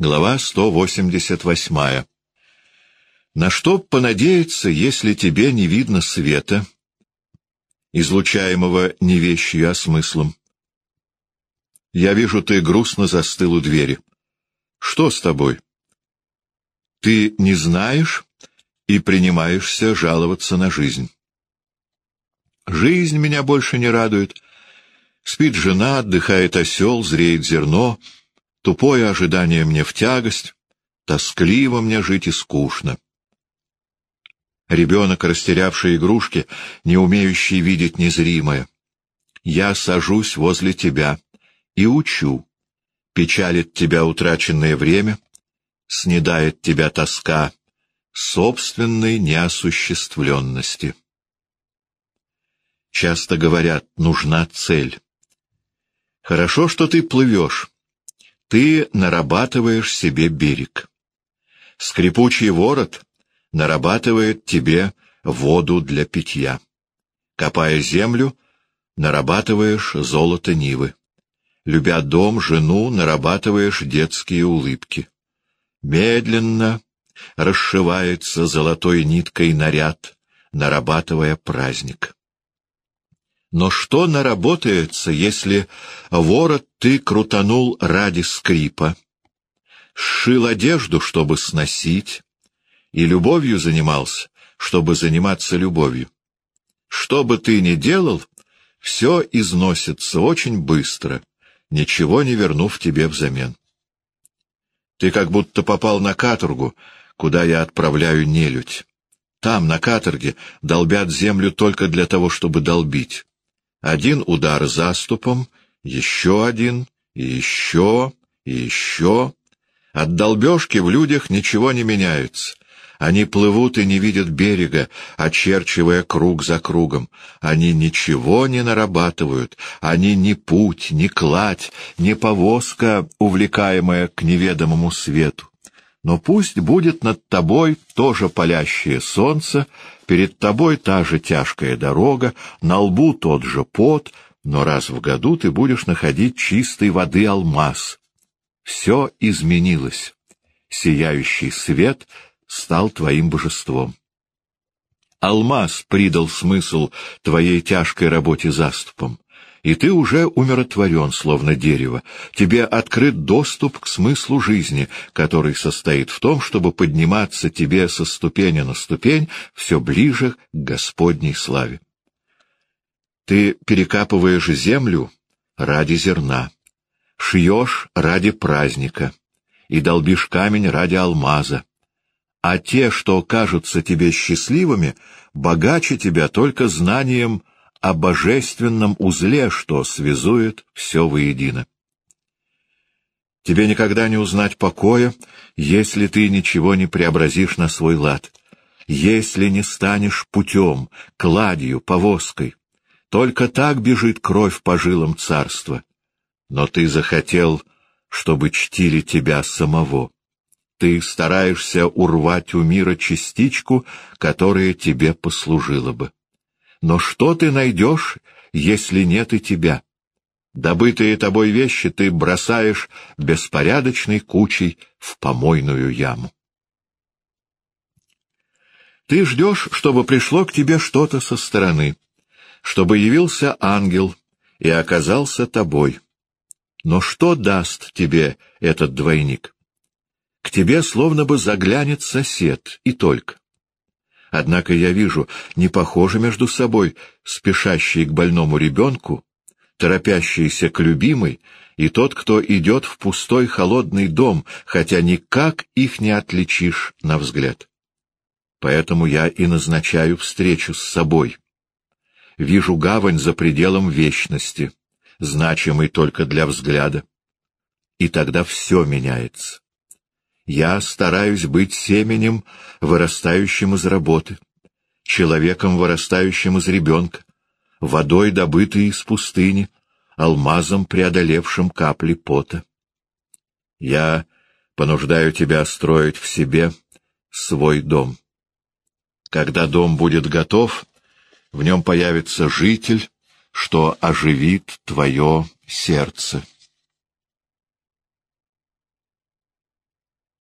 Глава 188. На что понадеяться, если тебе не видно света, излучаемого не вещью, а смыслом? Я вижу, ты грустно застыл у двери. Что с тобой? Ты не знаешь и принимаешься жаловаться на жизнь. Жизнь меня больше не радует. Спит жена, отдыхает осел, зреет зерно — Тупое ожидание мне в тягость, тоскливо мне жить и скучно. Ребенок, растерявший игрушки, не умеющий видеть незримое. Я сажусь возле тебя и учу. Печалит тебя утраченное время, снедает тебя тоска собственной неосуществленности. Часто говорят, нужна цель. Хорошо, что ты плывешь, ты нарабатываешь себе берег. Скрипучий ворот нарабатывает тебе воду для питья. Копая землю, нарабатываешь золото нивы. Любя дом, жену, нарабатываешь детские улыбки. Медленно расшивается золотой ниткой наряд, нарабатывая праздник. Но что наработается, если ворот ты крутанул ради скрипа, сшил одежду, чтобы сносить, и любовью занимался, чтобы заниматься любовью? Что бы ты ни делал, все износится очень быстро, ничего не вернув тебе взамен. Ты как будто попал на каторгу, куда я отправляю нелюдь. Там, на каторге, долбят землю только для того, чтобы долбить. Один удар заступом, еще один, и еще, и еще. От долбежки в людях ничего не меняется. Они плывут и не видят берега, очерчивая круг за кругом. Они ничего не нарабатывают. Они ни путь, ни кладь, ни повозка, увлекаемая к неведомому свету. Но пусть будет над тобой тоже палящее солнце, перед тобой та же тяжкая дорога, на лбу тот же пот, но раз в году ты будешь находить чистой воды алмаз. Все изменилось. Сияющий свет стал твоим божеством. Алмаз придал смысл твоей тяжкой работе заступом и ты уже умиротворен, словно дерево. Тебе открыт доступ к смыслу жизни, который состоит в том, чтобы подниматься тебе со ступени на ступень все ближе к Господней славе. Ты перекапываешь землю ради зерна, шьешь ради праздника и долбишь камень ради алмаза. А те, что кажутся тебе счастливыми, богаче тебя только знанием о божественном узле, что связует все воедино. Тебе никогда не узнать покоя, если ты ничего не преобразишь на свой лад, если не станешь путем, кладью, повозкой. Только так бежит кровь по жилам царства. Но ты захотел, чтобы чтили тебя самого. Ты стараешься урвать у мира частичку, которая тебе послужила бы. Но что ты найдешь, если нет и тебя? Добытые тобой вещи ты бросаешь беспорядочной кучей в помойную яму. Ты ждешь, чтобы пришло к тебе что-то со стороны, чтобы явился ангел и оказался тобой. Но что даст тебе этот двойник? К тебе словно бы заглянет сосед, и только. Однако я вижу, не похожи между собой спешащие к больному ребенку, торопящиеся к любимой, и тот, кто идет в пустой холодный дом, хотя никак их не отличишь на взгляд. Поэтому я и назначаю встречу с собой. Вижу гавань за пределом вечности, значимый только для взгляда. И тогда все меняется. Я стараюсь быть семенем, вырастающим из работы, человеком, вырастающим из ребенка, водой, добытой из пустыни, алмазом, преодолевшим капли пота. Я понуждаю тебя строить в себе свой дом. Когда дом будет готов, в нем появится житель, что оживит твое сердце.